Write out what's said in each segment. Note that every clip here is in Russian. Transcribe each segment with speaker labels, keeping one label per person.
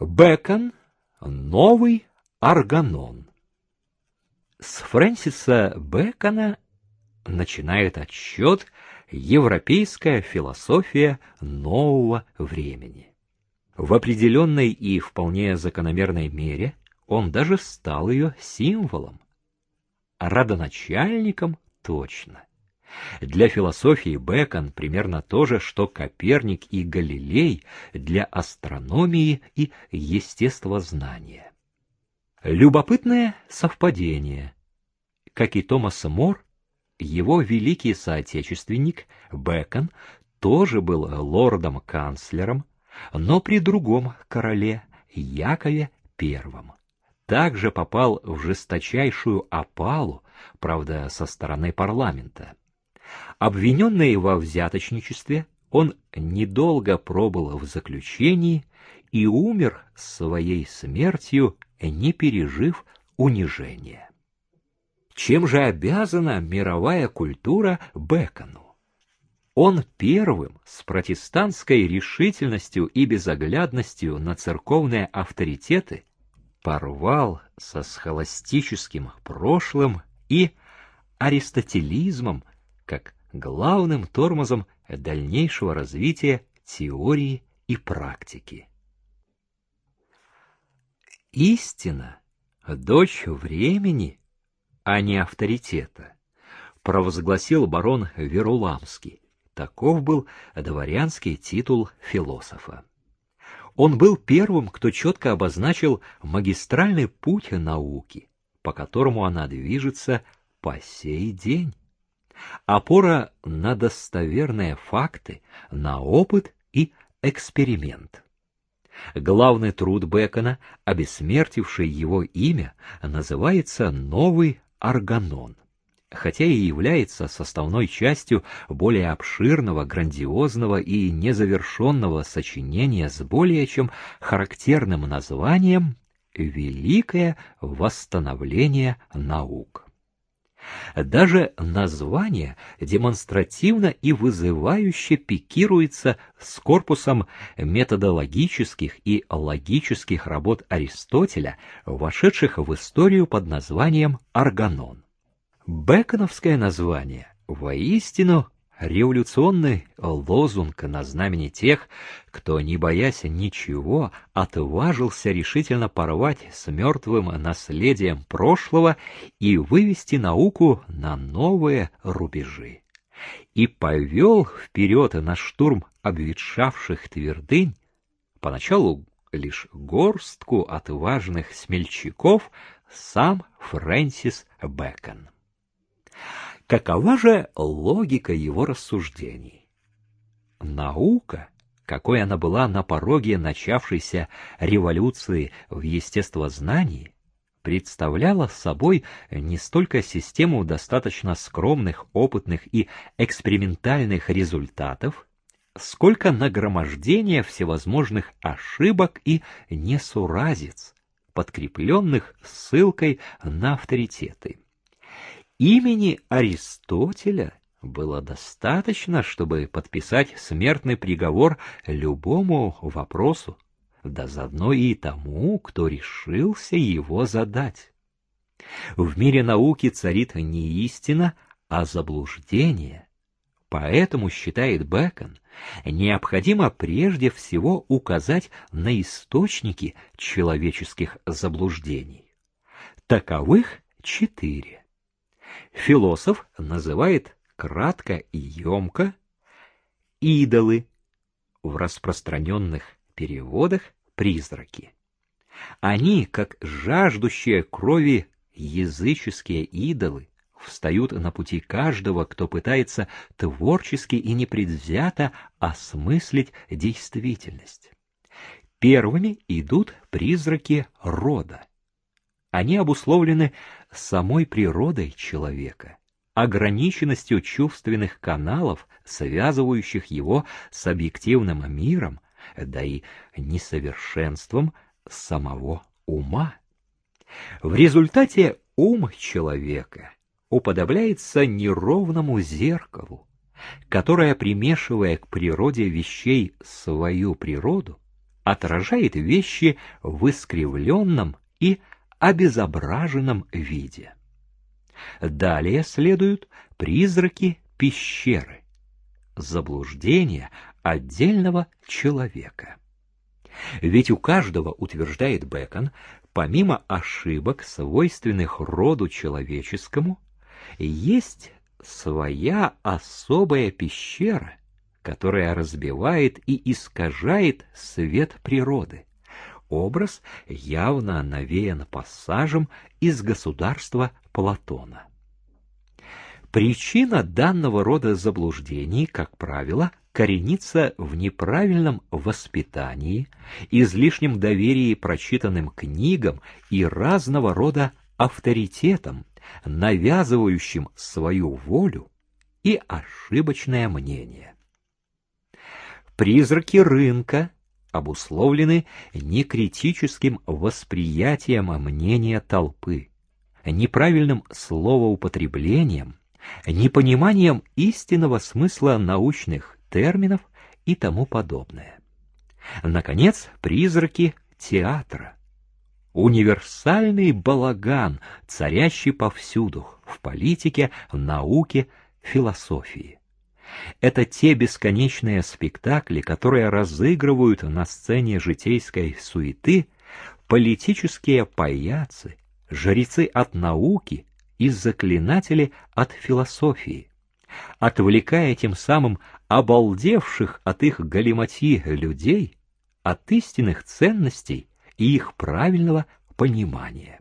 Speaker 1: Бэкон — новый органон. С Фрэнсиса Бэкона начинает отсчет европейская философия нового времени. В определенной и вполне закономерной мере он даже стал ее символом. Родоначальником точно. Для философии Бэкон примерно то же, что Коперник и Галилей для астрономии и естествознания. Любопытное совпадение. Как и Томас Мор, его великий соотечественник Бэкон тоже был лордом-канцлером, но при другом короле Якове I. Также попал в жесточайшую опалу, правда, со стороны парламента. Обвиненный во взяточничестве, он недолго пробыл в заключении и умер своей смертью, не пережив унижения. Чем же обязана мировая культура Бекону? Он первым с протестантской решительностью и безоглядностью на церковные авторитеты порвал со схоластическим прошлым и аристотелизмом как главным тормозом дальнейшего развития теории и практики. Истина — дочь времени, а не авторитета, провозгласил барон Веруламский. Таков был дворянский титул философа. Он был первым, кто четко обозначил магистральный путь науки, по которому она движется по сей день опора на достоверные факты, на опыт и эксперимент. Главный труд Бекона, обессмертивший его имя, называется «Новый органон», хотя и является составной частью более обширного, грандиозного и незавершенного сочинения с более чем характерным названием «Великое восстановление наук». Даже название демонстративно и вызывающе пикируется с корпусом методологических и логических работ Аристотеля, вошедших в историю под названием «Органон». Беконовское название воистину революционный лозунг на знамени тех, кто, не боясь ничего, отважился решительно порвать с мертвым наследием прошлого и вывести науку на новые рубежи. И повел вперед на штурм обветшавших твердынь, поначалу лишь горстку отважных смельчаков, сам Фрэнсис Бэкон. Какова же логика его рассуждений? Наука, какой она была на пороге начавшейся революции в естествознании, представляла собой не столько систему достаточно скромных, опытных и экспериментальных результатов, сколько нагромождение всевозможных ошибок и несуразиц, подкрепленных ссылкой на авторитеты. Имени Аристотеля было достаточно, чтобы подписать смертный приговор любому вопросу, да заодно и тому, кто решился его задать. В мире науки царит не истина, а заблуждение. Поэтому, считает Бэкон, необходимо прежде всего указать на источники человеческих заблуждений. Таковых четыре философ называет кратко и емко идолы, в распространенных переводах призраки. Они, как жаждущие крови языческие идолы, встают на пути каждого, кто пытается творчески и непредвзято осмыслить действительность. Первыми идут призраки рода. Они обусловлены самой природой человека, ограниченностью чувственных каналов, связывающих его с объективным миром, да и несовершенством самого ума. В результате ум человека уподобляется неровному зеркалу, которое, примешивая к природе вещей свою природу, отражает вещи в искривленном и обезображенном виде. Далее следуют призраки пещеры, заблуждения отдельного человека. Ведь у каждого, утверждает Бекон, помимо ошибок, свойственных роду человеческому, есть своя особая пещера, которая разбивает и искажает свет природы. Образ явно навеян пассажем из государства Платона. Причина данного рода заблуждений, как правило, коренится в неправильном воспитании, излишнем доверии прочитанным книгам и разного рода авторитетам, навязывающим свою волю и ошибочное мнение. Призраки рынка обусловлены некритическим восприятием мнения толпы, неправильным словоупотреблением, непониманием истинного смысла научных терминов и тому подобное. Наконец, призраки театра. Универсальный балаган, царящий повсюду, в политике, науке, философии. Это те бесконечные спектакли, которые разыгрывают на сцене житейской суеты политические паяцы, жрецы от науки и заклинатели от философии, отвлекая тем самым обалдевших от их галиматьи людей от истинных ценностей и их правильного понимания.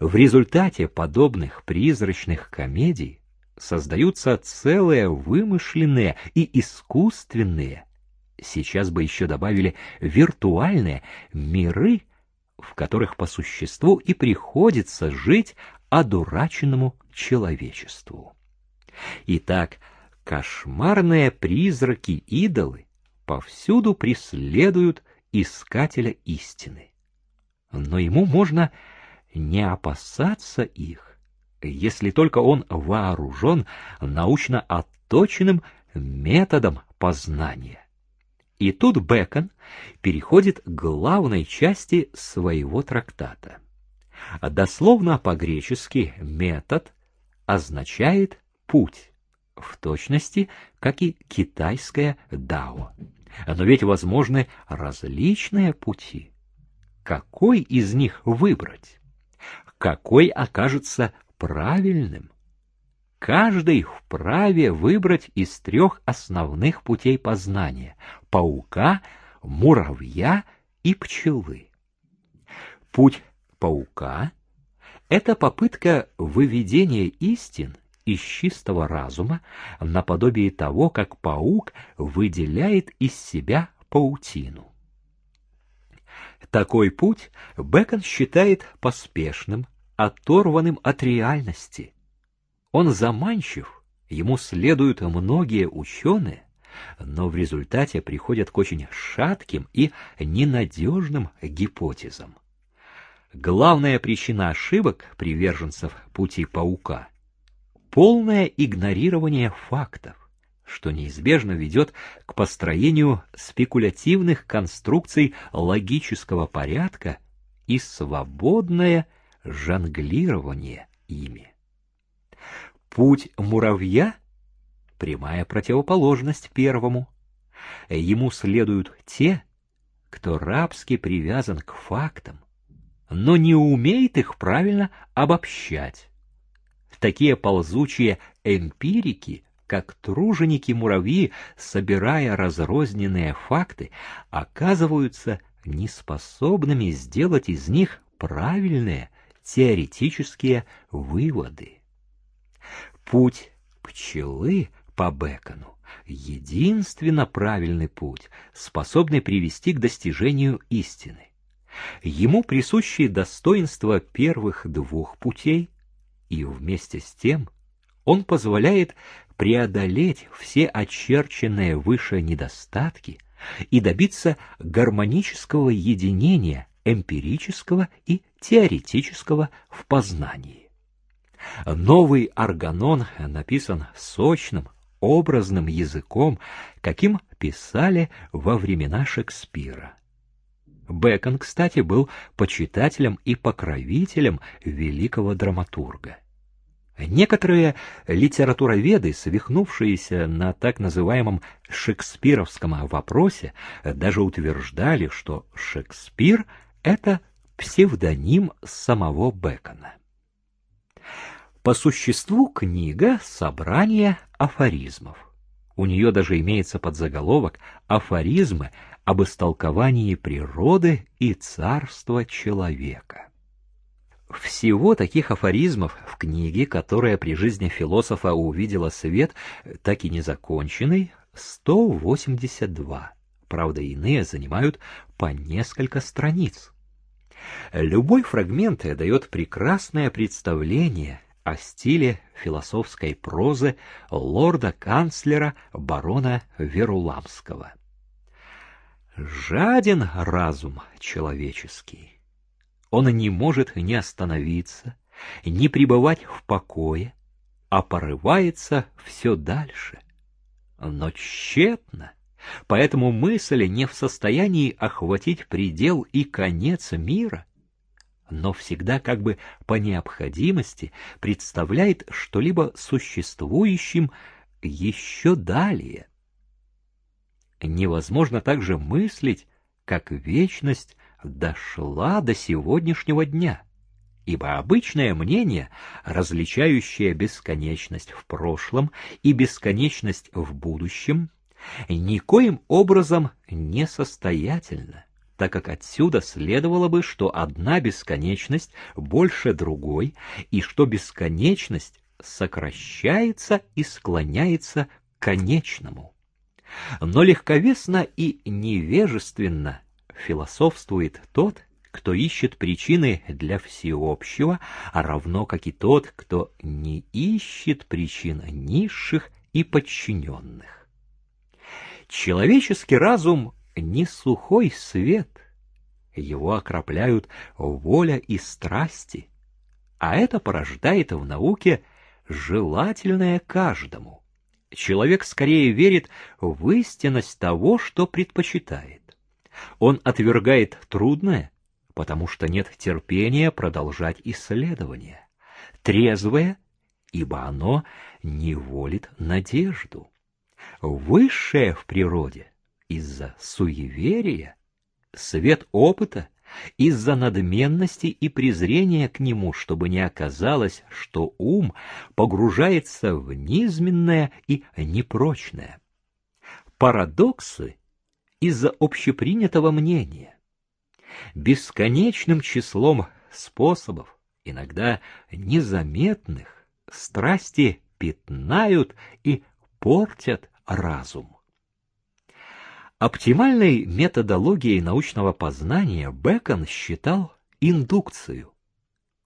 Speaker 1: В результате подобных призрачных комедий создаются целые вымышленные и искусственные, сейчас бы еще добавили виртуальные миры, в которых по существу и приходится жить одураченному человечеству. Итак, кошмарные призраки-идолы повсюду преследуют искателя истины. Но ему можно не опасаться их, если только он вооружен научно отточенным методом познания. И тут Бекон переходит к главной части своего трактата. Дословно по-гречески «метод» означает «путь», в точности, как и китайское «дао». Но ведь возможны различные пути. Какой из них выбрать? Какой окажется правильным? Каждый вправе выбрать из трех основных путей познания — паука, муравья и пчелы. Путь паука — это попытка выведения истин из чистого разума наподобие того, как паук выделяет из себя паутину. Такой путь Бекон считает поспешным, оторванным от реальности. Он заманчив, ему следуют многие ученые, но в результате приходят к очень шатким и ненадежным гипотезам. Главная причина ошибок приверженцев пути паука — полное игнорирование фактов, что неизбежно ведет к построению спекулятивных конструкций логического порядка и свободное жонглирование ими. Путь муравья — прямая противоположность первому. Ему следуют те, кто рабски привязан к фактам, но не умеет их правильно обобщать. Такие ползучие эмпирики, как труженики-муравьи, собирая разрозненные факты, оказываются неспособными сделать из них правильные теоретические выводы. Путь пчелы по Бекону единственно правильный путь, способный привести к достижению истины. Ему присущи достоинства первых двух путей, и вместе с тем он позволяет преодолеть все очерченные выше недостатки и добиться гармонического единения эмпирического и теоретического в познании. Новый органон написан сочным, образным языком, каким писали во времена Шекспира Бэкон, кстати, был почитателем и покровителем великого драматурга. Некоторые литературоведы, свихнувшиеся на так называемом шекспировском вопросе, даже утверждали, что Шекспир — это псевдоним самого Бекона. По существу книга — собрание афоризмов. У нее даже имеется подзаголовок «Афоризмы об истолковании природы и царства человека». Всего таких афоризмов в книге, которая при жизни философа увидела свет, так и незаконченный, 182. Правда, иные занимают по несколько страниц. Любой фрагмент дает прекрасное представление о стиле философской прозы лорда-канцлера барона Веруламского. Жаден разум человеческий он не может не остановиться, не пребывать в покое, а порывается все дальше. Но тщетно, поэтому мысль не в состоянии охватить предел и конец мира, но всегда как бы по необходимости представляет что-либо существующим еще далее. Невозможно также мыслить, как вечность дошла до сегодняшнего дня, ибо обычное мнение, различающее бесконечность в прошлом и бесконечность в будущем, никоим образом не состоятельно, так как отсюда следовало бы, что одна бесконечность больше другой, и что бесконечность сокращается и склоняется к конечному. Но легковесно и невежественно философствует тот, кто ищет причины для всеобщего, а равно как и тот, кто не ищет причин низших и подчиненных. Человеческий разум не сухой свет, его окропляют воля и страсти, а это порождает в науке желательное каждому. Человек скорее верит в истинность того, что предпочитает. Он отвергает трудное, потому что нет терпения продолжать исследование. Трезвое, ибо оно не волит надежду. Высшее в природе из-за суеверия, свет опыта из-за надменности и презрения к нему, чтобы не оказалось, что ум погружается в низменное и непрочное. Парадоксы из-за общепринятого мнения. Бесконечным числом способов, иногда незаметных, страсти пятнают и портят разум. Оптимальной методологией научного познания Бекон считал индукцию,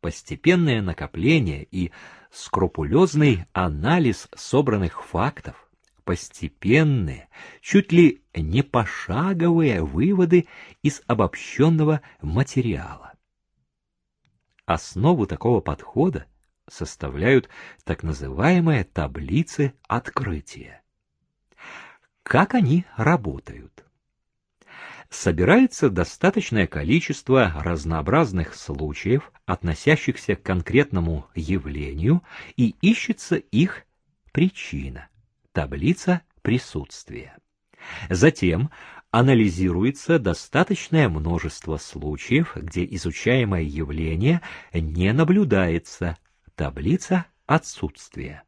Speaker 1: постепенное накопление и скрупулезный анализ собранных фактов, постепенные, чуть ли не пошаговые выводы из обобщенного материала. Основу такого подхода составляют так называемые таблицы открытия. Как они работают? Собирается достаточное количество разнообразных случаев, относящихся к конкретному явлению, и ищется их причина таблица присутствия. Затем анализируется достаточное множество случаев, где изучаемое явление не наблюдается, таблица отсутствия.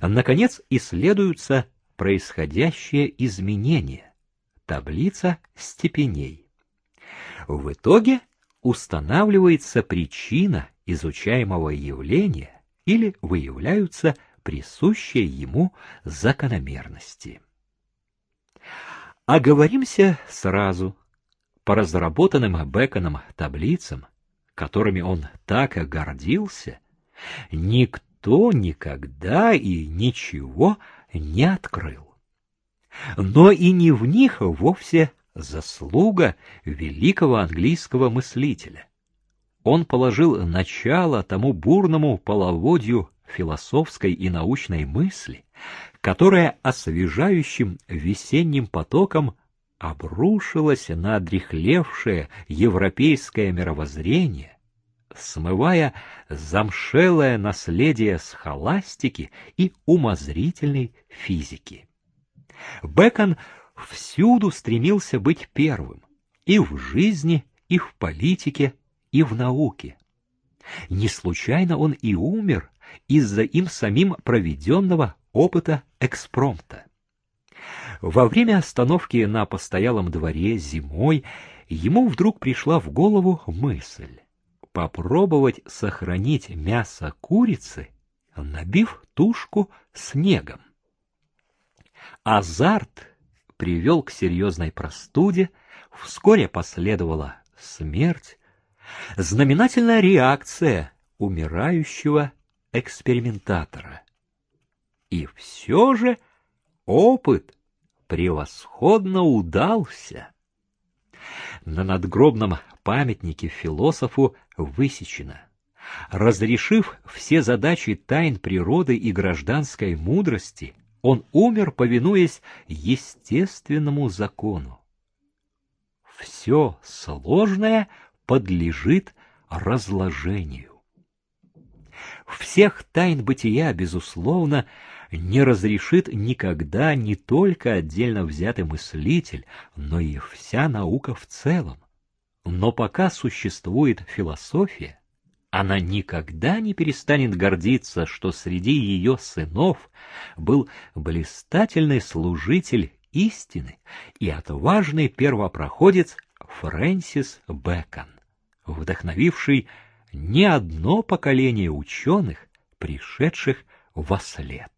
Speaker 1: Наконец, исследуются происходящие изменения, таблица степеней. В итоге устанавливается причина изучаемого явления или выявляются присущие ему закономерности. Оговоримся сразу. По разработанным Беконом таблицам, которыми он так гордился, никто никогда и ничего не открыл. Но и не в них вовсе заслуга великого английского мыслителя. Он положил начало тому бурному половодью философской и научной мысли, которая освежающим весенним потоком обрушилась на одрехлевшее европейское мировоззрение, смывая замшелое наследие схоластики и умозрительной физики. Бекон всюду стремился быть первым, и в жизни, и в политике, и в науке. Не случайно он и умер из-за им самим проведенного опыта экспромта. Во время остановки на постоялом дворе зимой ему вдруг пришла в голову мысль попробовать сохранить мясо курицы, набив тушку снегом. Азарт привел к серьезной простуде, вскоре последовала смерть, знаменательная реакция умирающего экспериментатора. И все же опыт превосходно удался. На надгробном памятнике философу высечено. Разрешив все задачи тайн природы и гражданской мудрости, он умер, повинуясь естественному закону. Все сложное подлежит разложению. Всех тайн бытия, безусловно, не разрешит никогда не только отдельно взятый мыслитель, но и вся наука в целом. Но пока существует философия, она никогда не перестанет гордиться, что среди ее сынов был блистательный служитель истины и отважный первопроходец Фрэнсис Бэкон, вдохновивший не одно поколение ученых, пришедших во след.